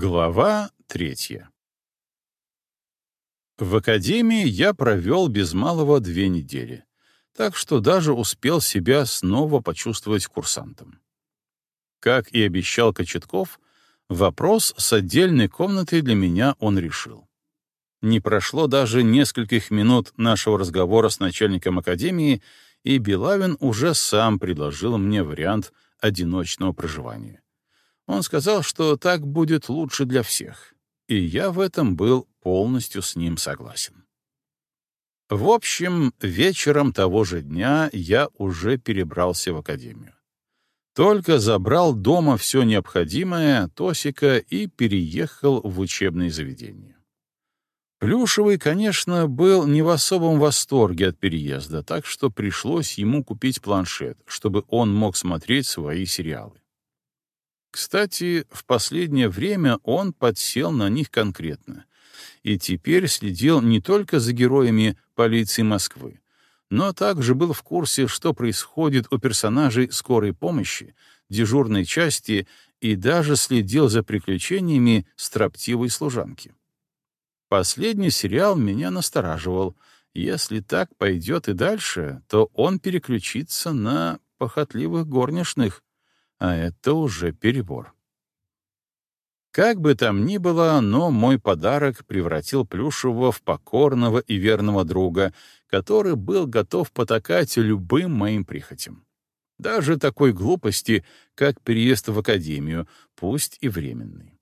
Глава третья В академии я провел без малого две недели, так что даже успел себя снова почувствовать курсантом. Как и обещал Кочетков, вопрос с отдельной комнатой для меня он решил. Не прошло даже нескольких минут нашего разговора с начальником академии, и Белавин уже сам предложил мне вариант одиночного проживания. Он сказал, что так будет лучше для всех, и я в этом был полностью с ним согласен. В общем, вечером того же дня я уже перебрался в академию. Только забрал дома все необходимое, Тосика, и переехал в учебное заведение. Плюшевый, конечно, был не в особом восторге от переезда, так что пришлось ему купить планшет, чтобы он мог смотреть свои сериалы. Кстати, в последнее время он подсел на них конкретно и теперь следил не только за героями полиции Москвы, но также был в курсе, что происходит у персонажей скорой помощи, дежурной части и даже следил за приключениями строптивой служанки. Последний сериал меня настораживал. Если так пойдет и дальше, то он переключится на похотливых горничных, а это уже перебор. Как бы там ни было, но мой подарок превратил Плюшева в покорного и верного друга, который был готов потакать любым моим прихотям. Даже такой глупости, как переезд в академию, пусть и временный.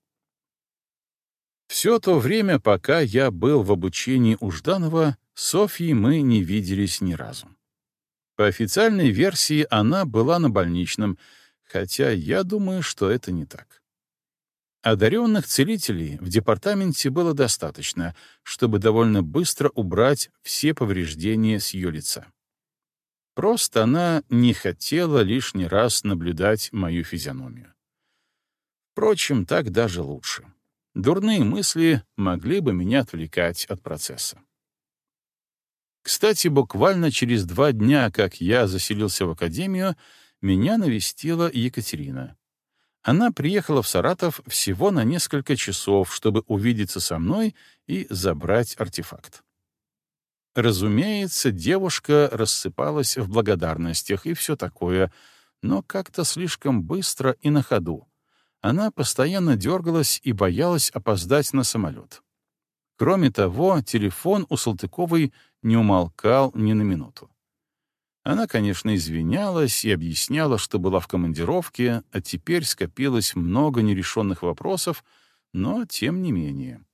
Все то время, пока я был в обучении у Жданова, Софьей мы не виделись ни разу. По официальной версии она была на больничном — хотя я думаю, что это не так. Одаренных целителей в департаменте было достаточно, чтобы довольно быстро убрать все повреждения с ее лица. Просто она не хотела лишний раз наблюдать мою физиономию. Впрочем, так даже лучше. Дурные мысли могли бы меня отвлекать от процесса. Кстати, буквально через два дня, как я заселился в академию, меня навестила Екатерина. Она приехала в Саратов всего на несколько часов, чтобы увидеться со мной и забрать артефакт. Разумеется, девушка рассыпалась в благодарностях и все такое, но как-то слишком быстро и на ходу. Она постоянно дергалась и боялась опоздать на самолет. Кроме того, телефон у Салтыковой не умолкал ни на минуту. Она, конечно, извинялась и объясняла, что была в командировке, а теперь скопилось много нерешенных вопросов, но тем не менее.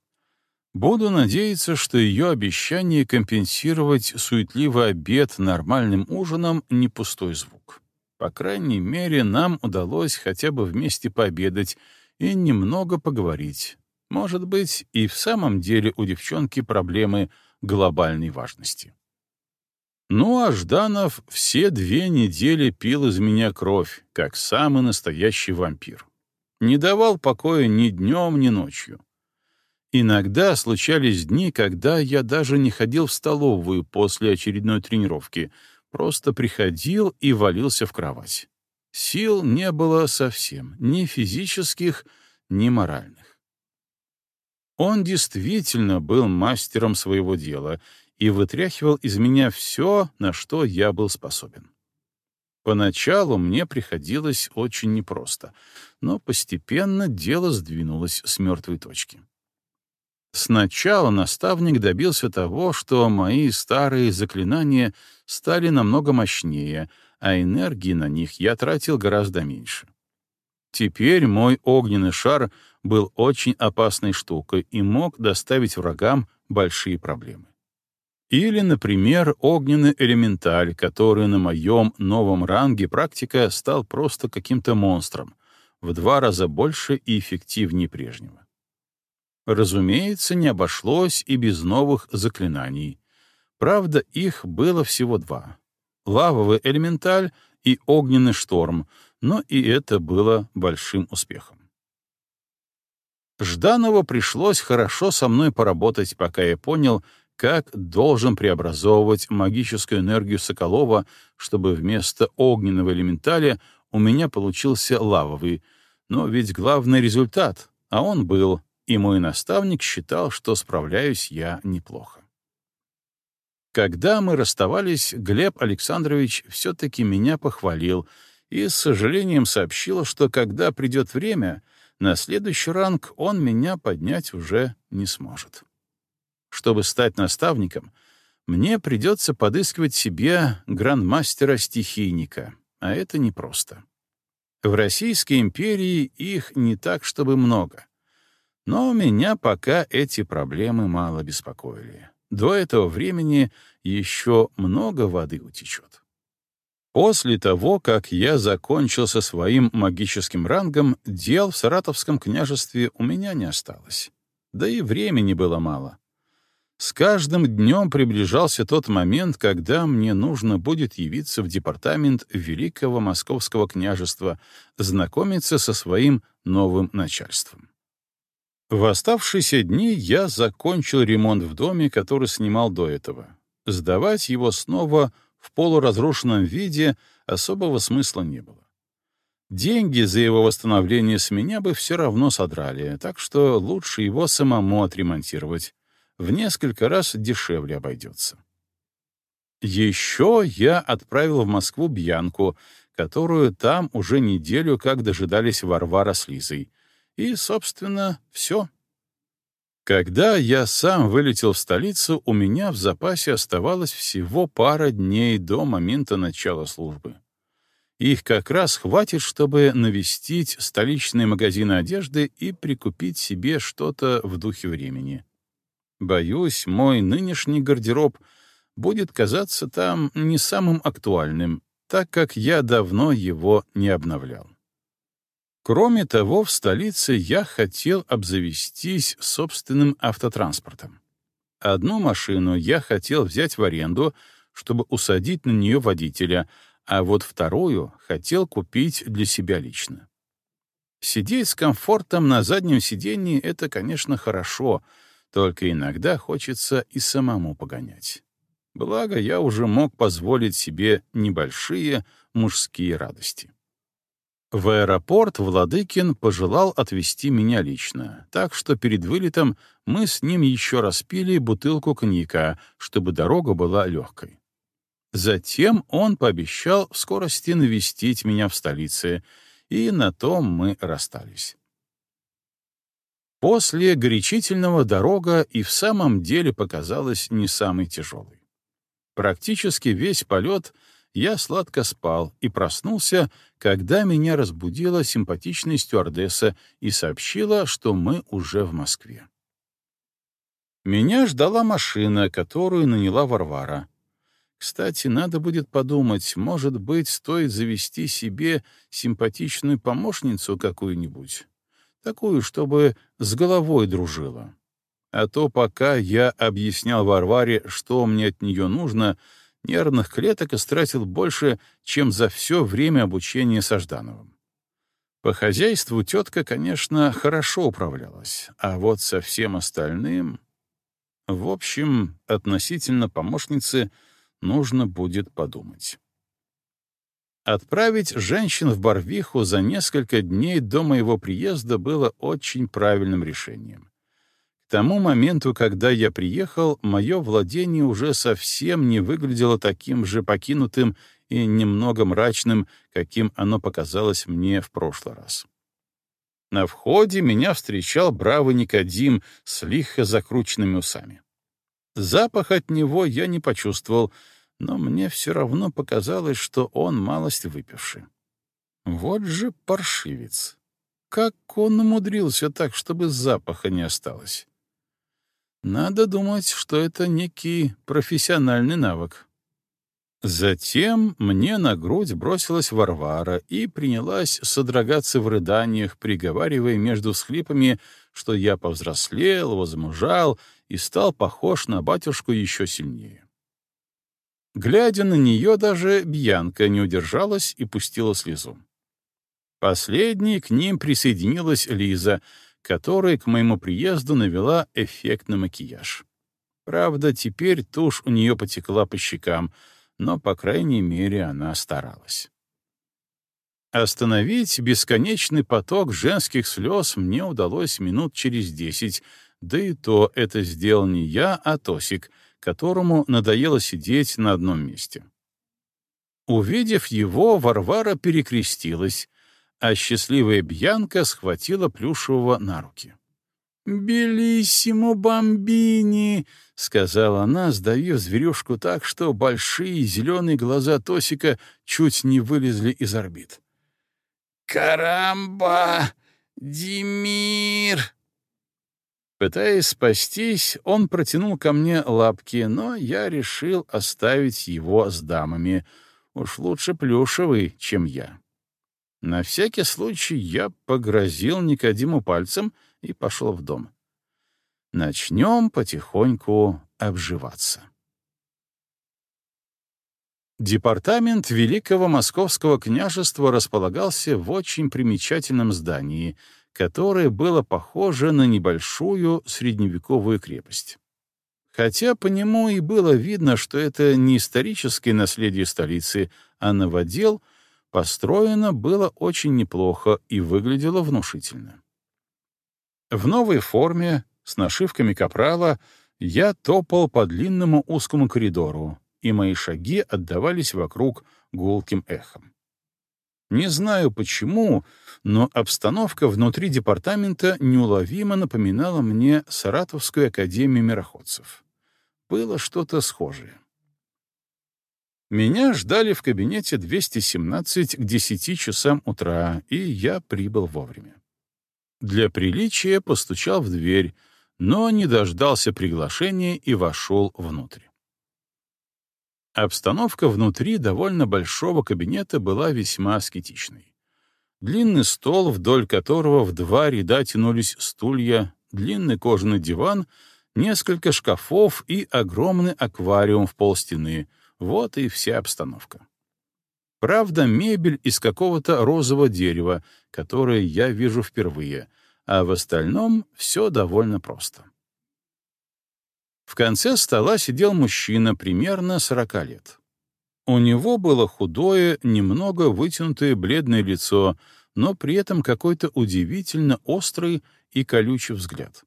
Буду надеяться, что ее обещание компенсировать суетливый обед нормальным ужином — не пустой звук. По крайней мере, нам удалось хотя бы вместе пообедать и немного поговорить. Может быть, и в самом деле у девчонки проблемы глобальной важности. Ну а Жданов все две недели пил из меня кровь, как самый настоящий вампир. Не давал покоя ни днем, ни ночью. Иногда случались дни, когда я даже не ходил в столовую после очередной тренировки, просто приходил и валился в кровать. Сил не было совсем, ни физических, ни моральных. Он действительно был мастером своего дела и вытряхивал из меня все, на что я был способен. Поначалу мне приходилось очень непросто, но постепенно дело сдвинулось с мертвой точки. Сначала наставник добился того, что мои старые заклинания стали намного мощнее, а энергии на них я тратил гораздо меньше. Теперь мой огненный шар был очень опасной штукой и мог доставить врагам большие проблемы. Или, например, огненный элементаль, который на моем новом ранге практика стал просто каким-то монстром, в два раза больше и эффективнее прежнего. Разумеется, не обошлось и без новых заклинаний. Правда, их было всего два — лавовый элементаль и огненный шторм, но и это было большим успехом. Жданову пришлось хорошо со мной поработать, пока я понял, как должен преобразовывать магическую энергию Соколова, чтобы вместо огненного элементаля у меня получился лавовый. Но ведь главный результат, а он был, и мой наставник считал, что справляюсь я неплохо. Когда мы расставались, Глеб Александрович все-таки меня похвалил и с сожалением сообщил, что когда придет время, на следующий ранг он меня поднять уже не сможет. Чтобы стать наставником, мне придется подыскивать себе грандмастера-стихийника, а это непросто. В Российской империи их не так, чтобы много. Но меня пока эти проблемы мало беспокоили. До этого времени еще много воды утечет. После того, как я закончил со своим магическим рангом, дел в Саратовском княжестве у меня не осталось. Да и времени было мало. С каждым днем приближался тот момент, когда мне нужно будет явиться в департамент Великого Московского княжества, знакомиться со своим новым начальством. В оставшиеся дни я закончил ремонт в доме, который снимал до этого. Сдавать его снова в полуразрушенном виде особого смысла не было. Деньги за его восстановление с меня бы все равно содрали, так что лучше его самому отремонтировать в несколько раз дешевле обойдется. Еще я отправил в Москву Бьянку, которую там уже неделю как дожидались Варвара с Лизой. И, собственно, все. Когда я сам вылетел в столицу, у меня в запасе оставалось всего пара дней до момента начала службы. Их как раз хватит, чтобы навестить столичные магазины одежды и прикупить себе что-то в духе времени. Боюсь, мой нынешний гардероб будет казаться там не самым актуальным, так как я давно его не обновлял. Кроме того, в столице я хотел обзавестись собственным автотранспортом. Одну машину я хотел взять в аренду, чтобы усадить на нее водителя, а вот вторую хотел купить для себя лично. Сидеть с комфортом на заднем сиденье — это, конечно, хорошо — только иногда хочется и самому погонять. Благо, я уже мог позволить себе небольшие мужские радости. В аэропорт Владыкин пожелал отвезти меня лично, так что перед вылетом мы с ним еще распили бутылку коньяка, чтобы дорога была легкой. Затем он пообещал в скорости навестить меня в столице, и на том мы расстались. После горячительного дорога и в самом деле показалась не самой тяжелой. Практически весь полет я сладко спал и проснулся, когда меня разбудила симпатичная стюардесса и сообщила, что мы уже в Москве. Меня ждала машина, которую наняла Варвара. Кстати, надо будет подумать, может быть, стоит завести себе симпатичную помощницу какую-нибудь. Такую, чтобы с головой дружила. А то пока я объяснял Варваре, что мне от нее нужно, нервных клеток истратил больше, чем за все время обучения со Ждановым. По хозяйству тетка, конечно, хорошо управлялась, а вот со всем остальным... В общем, относительно помощницы нужно будет подумать. Отправить женщин в Барвиху за несколько дней до моего приезда было очень правильным решением. К тому моменту, когда я приехал, мое владение уже совсем не выглядело таким же покинутым и немного мрачным, каким оно показалось мне в прошлый раз. На входе меня встречал бравый Никодим с лихо закрученными усами. Запах от него я не почувствовал — но мне все равно показалось, что он малость выпивший. Вот же паршивец! Как он умудрился так, чтобы запаха не осталось? Надо думать, что это некий профессиональный навык. Затем мне на грудь бросилась Варвара и принялась содрогаться в рыданиях, приговаривая между всхлипами, что я повзрослел, возмужал и стал похож на батюшку еще сильнее. Глядя на нее, даже Бьянка не удержалась и пустила слезу. Последней к ним присоединилась Лиза, которая к моему приезду навела эффектный макияж. Правда, теперь тушь у нее потекла по щекам, но, по крайней мере, она старалась. Остановить бесконечный поток женских слез мне удалось минут через десять, да и то это сделал не я, а Тосик, которому надоело сидеть на одном месте. Увидев его, Варвара перекрестилась, а счастливая Бьянка схватила Плюшевого на руки. «Белиссимо бомбини!» — сказала она, сдавив зверюшку так, что большие зеленые глаза Тосика чуть не вылезли из орбит. «Карамба! Димир!» Пытаясь спастись, он протянул ко мне лапки, но я решил оставить его с дамами. Уж лучше плюшевый, чем я. На всякий случай я погрозил Никодиму пальцем и пошел в дом. Начнем потихоньку обживаться. Департамент Великого Московского княжества располагался в очень примечательном здании, которое было похоже на небольшую средневековую крепость. Хотя по нему и было видно, что это не историческое наследие столицы, а новодел, построено было очень неплохо и выглядело внушительно. В новой форме, с нашивками капрала, я топал по длинному узкому коридору, и мои шаги отдавались вокруг гулким эхом. Не знаю почему, но обстановка внутри департамента неуловимо напоминала мне Саратовскую академию мироходцев. Было что-то схожее. Меня ждали в кабинете 217 к 10 часам утра, и я прибыл вовремя. Для приличия постучал в дверь, но не дождался приглашения и вошел внутрь. Обстановка внутри довольно большого кабинета была весьма аскетичной. Длинный стол, вдоль которого в два ряда тянулись стулья, длинный кожаный диван, несколько шкафов и огромный аквариум в полстены — вот и вся обстановка. Правда, мебель из какого-то розового дерева, которое я вижу впервые, а в остальном все довольно просто. В конце стола сидел мужчина примерно сорока лет. У него было худое, немного вытянутое бледное лицо, но при этом какой-то удивительно острый и колючий взгляд.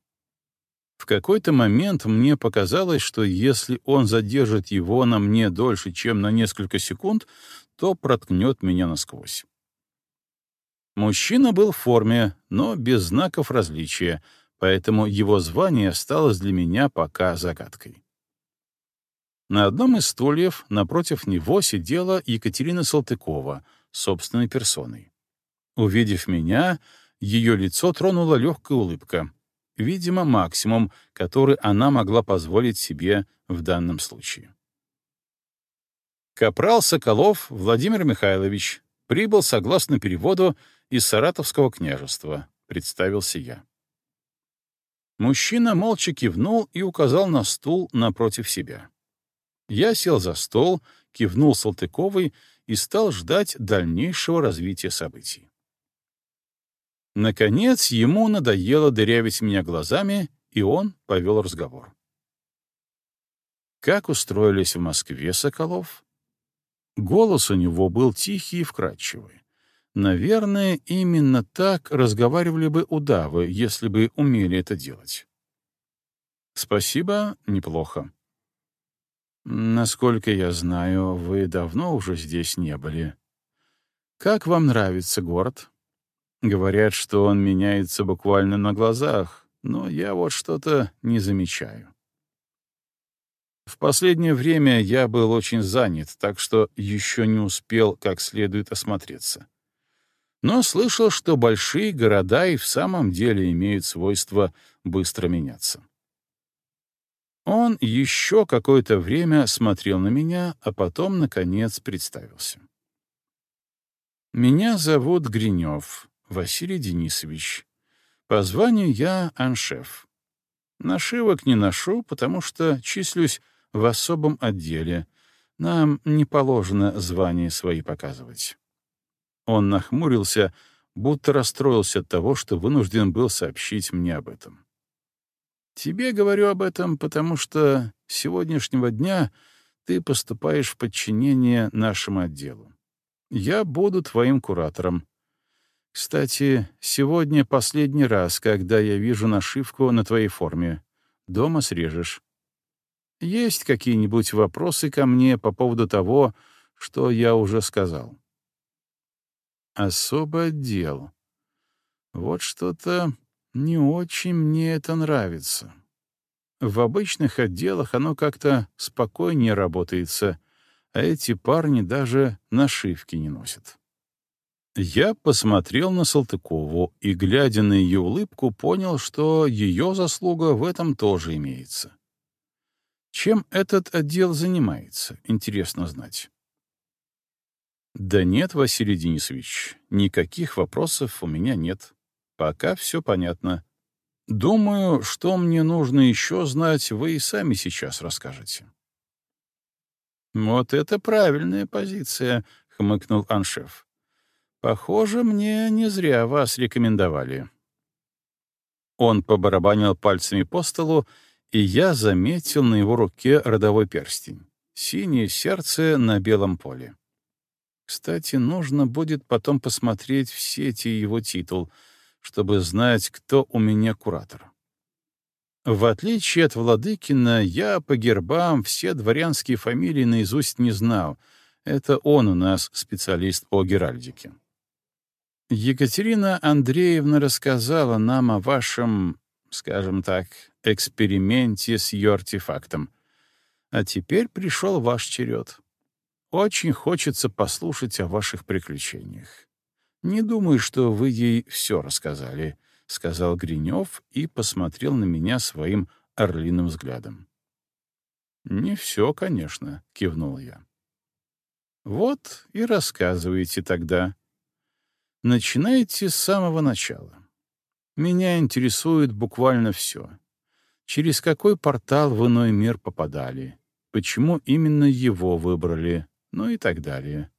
В какой-то момент мне показалось, что если он задержит его на мне дольше, чем на несколько секунд, то проткнет меня насквозь. Мужчина был в форме, но без знаков различия, поэтому его звание осталось для меня пока загадкой. На одном из стульев напротив него сидела Екатерина Салтыкова, собственной персоной. Увидев меня, ее лицо тронула легкая улыбка, видимо, максимум, который она могла позволить себе в данном случае. Капрал Соколов Владимир Михайлович прибыл согласно переводу из Саратовского княжества, представился я. Мужчина молча кивнул и указал на стул напротив себя. Я сел за стол, кивнул Салтыковой и стал ждать дальнейшего развития событий. Наконец, ему надоело дырявить меня глазами, и он повел разговор. Как устроились в Москве Соколов? Голос у него был тихий и вкрадчивый. Наверное, именно так разговаривали бы удавы, если бы умели это делать. Спасибо, неплохо. Насколько я знаю, вы давно уже здесь не были. Как вам нравится город? Говорят, что он меняется буквально на глазах, но я вот что-то не замечаю. В последнее время я был очень занят, так что еще не успел как следует осмотреться но слышал, что большие города и в самом деле имеют свойство быстро меняться. Он еще какое-то время смотрел на меня, а потом, наконец, представился. «Меня зовут Гринев Василий Денисович. По званию я аншеф. Нашивок не ношу, потому что числюсь в особом отделе. Нам не положено звания свои показывать. Он нахмурился, будто расстроился от того, что вынужден был сообщить мне об этом. «Тебе говорю об этом, потому что с сегодняшнего дня ты поступаешь в подчинение нашему отделу. Я буду твоим куратором. Кстати, сегодня последний раз, когда я вижу нашивку на твоей форме. Дома срежешь. Есть какие-нибудь вопросы ко мне по поводу того, что я уже сказал? Особый отдел. Вот что-то не очень мне это нравится. В обычных отделах оно как-то спокойнее работается, а эти парни даже нашивки не носят. Я посмотрел на Салтыкову и, глядя на ее улыбку, понял, что ее заслуга в этом тоже имеется. Чем этот отдел занимается, интересно знать. Да нет, Василий Денисович, никаких вопросов у меня нет. Пока все понятно. Думаю, что мне нужно еще знать, вы и сами сейчас расскажете. Вот это правильная позиция, хмыкнул Аншеф. Похоже, мне не зря вас рекомендовали. Он побарабанил пальцами по столу, и я заметил на его руке родовой перстень. Синее сердце на белом поле. Кстати, нужно будет потом посмотреть в сети его титул, чтобы знать, кто у меня куратор. В отличие от Владыкина, я по гербам все дворянские фамилии наизусть не знал. Это он у нас специалист по геральдике. Екатерина Андреевна рассказала нам о вашем, скажем так, эксперименте с ее артефактом. А теперь пришел ваш черед. Очень хочется послушать о ваших приключениях. Не думаю, что вы ей все рассказали, — сказал Гринев и посмотрел на меня своим орлиным взглядом. «Не все, конечно», — кивнул я. «Вот и рассказывайте тогда», Начинайте с самого начала. Меня интересует буквально все. Через какой портал в иной мир попадали, почему именно его выбрали, ну и так далее.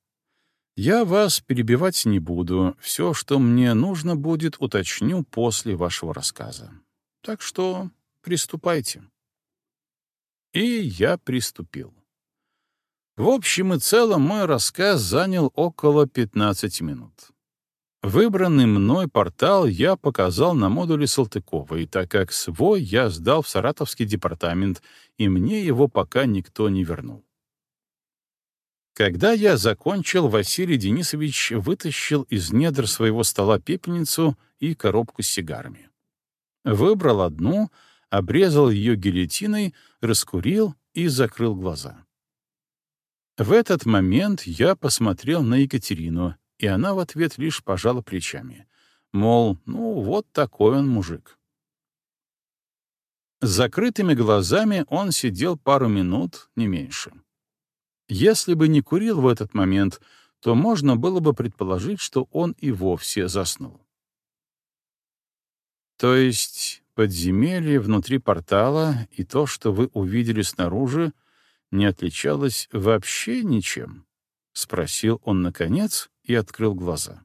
Я вас перебивать не буду, все, что мне нужно будет, уточню после вашего рассказа. Так что приступайте. И я приступил. В общем и целом мой рассказ занял около 15 минут. Выбранный мной портал я показал на модуле Салтыковой, так как свой я сдал в Саратовский департамент, и мне его пока никто не вернул. Когда я закончил, Василий Денисович вытащил из недр своего стола пепельницу и коробку с сигарами. Выбрал одну, обрезал ее гильотиной, раскурил и закрыл глаза. В этот момент я посмотрел на Екатерину, и она в ответ лишь пожала плечами. Мол, ну вот такой он мужик. С закрытыми глазами он сидел пару минут, не меньше. Если бы не курил в этот момент, то можно было бы предположить, что он и вовсе заснул. То есть подземелье внутри портала и то, что вы увидели снаружи, не отличалось вообще ничем? — спросил он наконец и открыл глаза.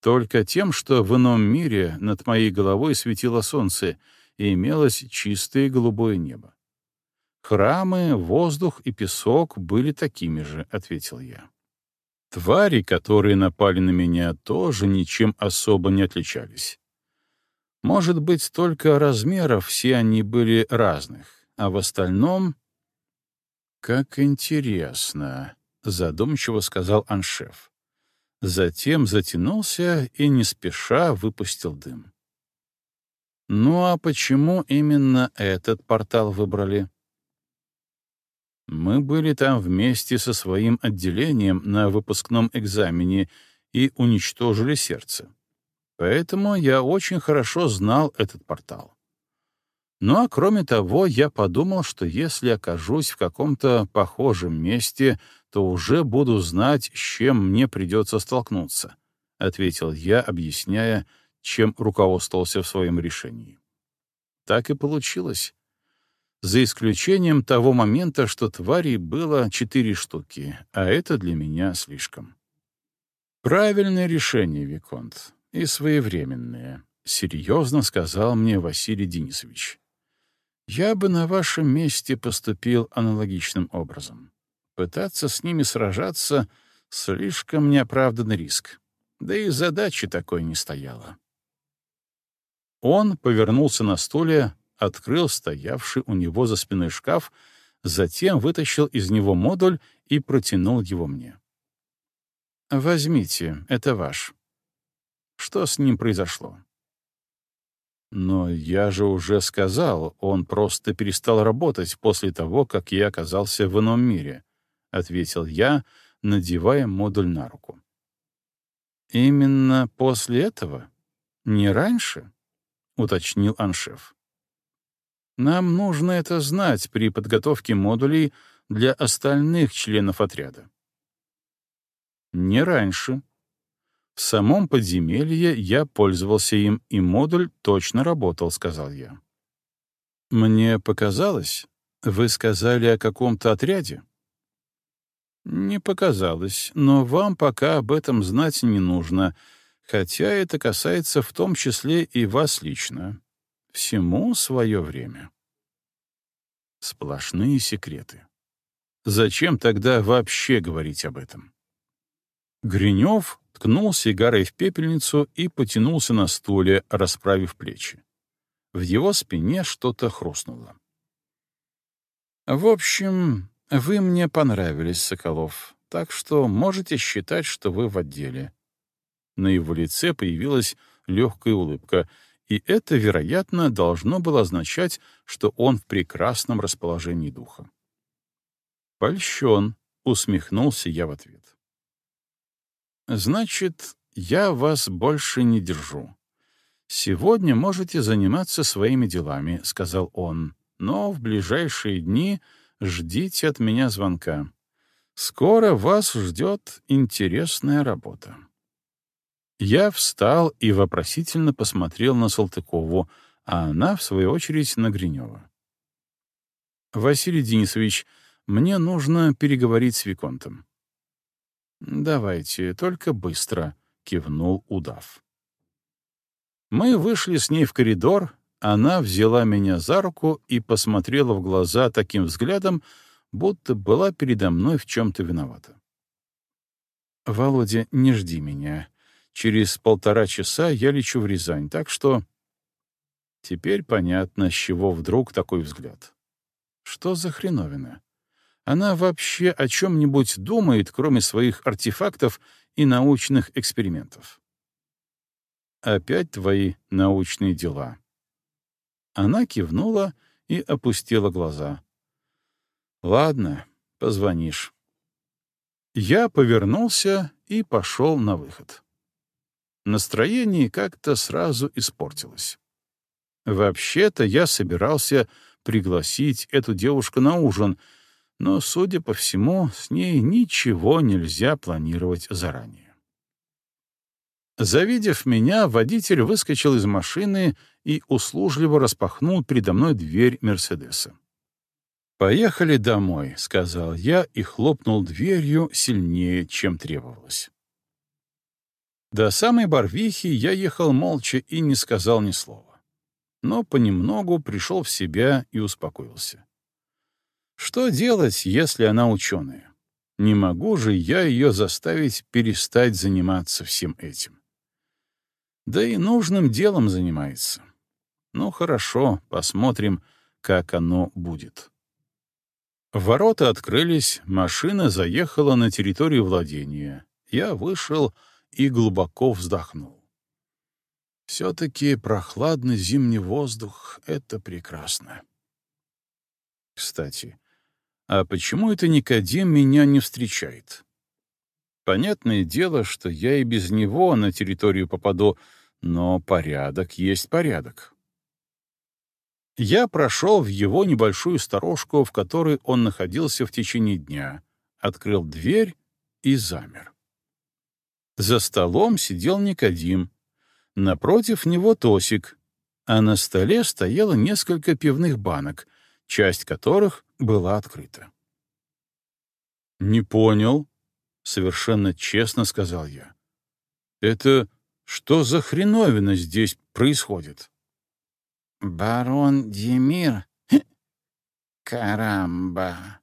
Только тем, что в ином мире над моей головой светило солнце и имелось чистое голубое небо. Храмы, воздух и песок были такими же, — ответил я. Твари, которые напали на меня, тоже ничем особо не отличались. Может быть, только размеров все они были разных, а в остальном... Как интересно, — задумчиво сказал аншеф. Затем затянулся и не спеша выпустил дым. «Ну а почему именно этот портал выбрали?» Мы были там вместе со своим отделением на выпускном экзамене и уничтожили сердце. Поэтому я очень хорошо знал этот портал. Ну а кроме того, я подумал, что если окажусь в каком-то похожем месте, то уже буду знать, с чем мне придется столкнуться, — ответил я, объясняя, чем руководствовался в своем решении. Так и получилось. За исключением того момента, что тварей было четыре штуки, а это для меня слишком. Правильное решение, Виконт, и своевременное, — серьезно сказал мне Василий Денисович. Я бы на вашем месте поступил аналогичным образом. Пытаться с ними сражаться Слишком неоправданный риск. Да и задачи такой не стояло. Он повернулся на стуле, открыл стоявший у него за спиной шкаф, затем вытащил из него модуль и протянул его мне. «Возьмите, это ваш». Что с ним произошло? Но я же уже сказал, он просто перестал работать после того, как я оказался в ином мире, — ответил я, надевая модуль на руку. Именно после этого? Не раньше? — уточнил Аншеф. Нам нужно это знать при подготовке модулей для остальных членов отряда. Не раньше, в самом подземелье я пользовался им, и модуль точно работал, — сказал я. Мне показалось, вы сказали о каком-то отряде? Не показалось, но вам пока об этом знать не нужно, хотя это касается в том числе и вас лично. Всему свое время. Сплошные секреты. Зачем тогда вообще говорить об этом? Гринев ткнул сигарой в пепельницу и потянулся на стуле, расправив плечи. В его спине что-то хрустнуло. «В общем, вы мне понравились, Соколов, так что можете считать, что вы в отделе». На его лице появилась легкая улыбка, и это, вероятно, должно было означать, что он в прекрасном расположении духа. «Польщен», — усмехнулся я в ответ. Значит, я вас больше не держу. Сегодня можете заниматься своими делами, сказал он, но в ближайшие дни ждите от меня звонка. Скоро вас ждет интересная работа. Я встал и вопросительно посмотрел на Салтыкову, а она, в свою очередь, на Гринева. «Василий Денисович, мне нужно переговорить с Виконтом». «Давайте, только быстро», — кивнул удав. Мы вышли с ней в коридор, она взяла меня за руку и посмотрела в глаза таким взглядом, будто была передо мной в чем-то виновата. «Володя, не жди меня. Через полтора часа я лечу в Рязань, так что...» Теперь понятно, с чего вдруг такой взгляд. Что за хреновина? она вообще о чем-нибудь думает, кроме своих артефактов и научных экспериментов? Опять твои научные дела. Она кивнула и опустила глаза. Ладно, позвонишь. Я повернулся и пошел на выход. Настроение как-то сразу испортилось. Вообще-то я собирался пригласить эту девушку на ужин — но, судя по всему, с ней ничего нельзя планировать заранее. Завидев меня, водитель выскочил из машины и услужливо распахнул передо мной дверь Мерседеса. «Поехали домой», — сказал я и хлопнул дверью сильнее, чем требовалось. До самой Барвихи я ехал молча и не сказал ни слова. Но понемногу пришел в себя и успокоился. Что делать, если она ученая? Не могу же я ее заставить перестать заниматься всем этим. Да и нужным делом занимается. Ну хорошо, посмотрим, как оно будет. Ворота открылись, машина заехала на территорию владения. Я вышел и глубоко вздохнул. Все-таки прохладный зимний воздух — это прекрасно. Кстати, а почему это Никодим меня не встречает? Понятное дело, что я и без него на территорию попаду, но порядок есть порядок. Я прошел в его небольшую сторожку, в которой он находился в течение дня, открыл дверь и замер. За столом сидел Никодим, напротив него Тосик, а на столе стояло несколько пивных банок, часть которых была открыта. «Не понял», — совершенно честно сказал я. «Это что за хреновина здесь происходит?» «Барон Демир? Карамба!»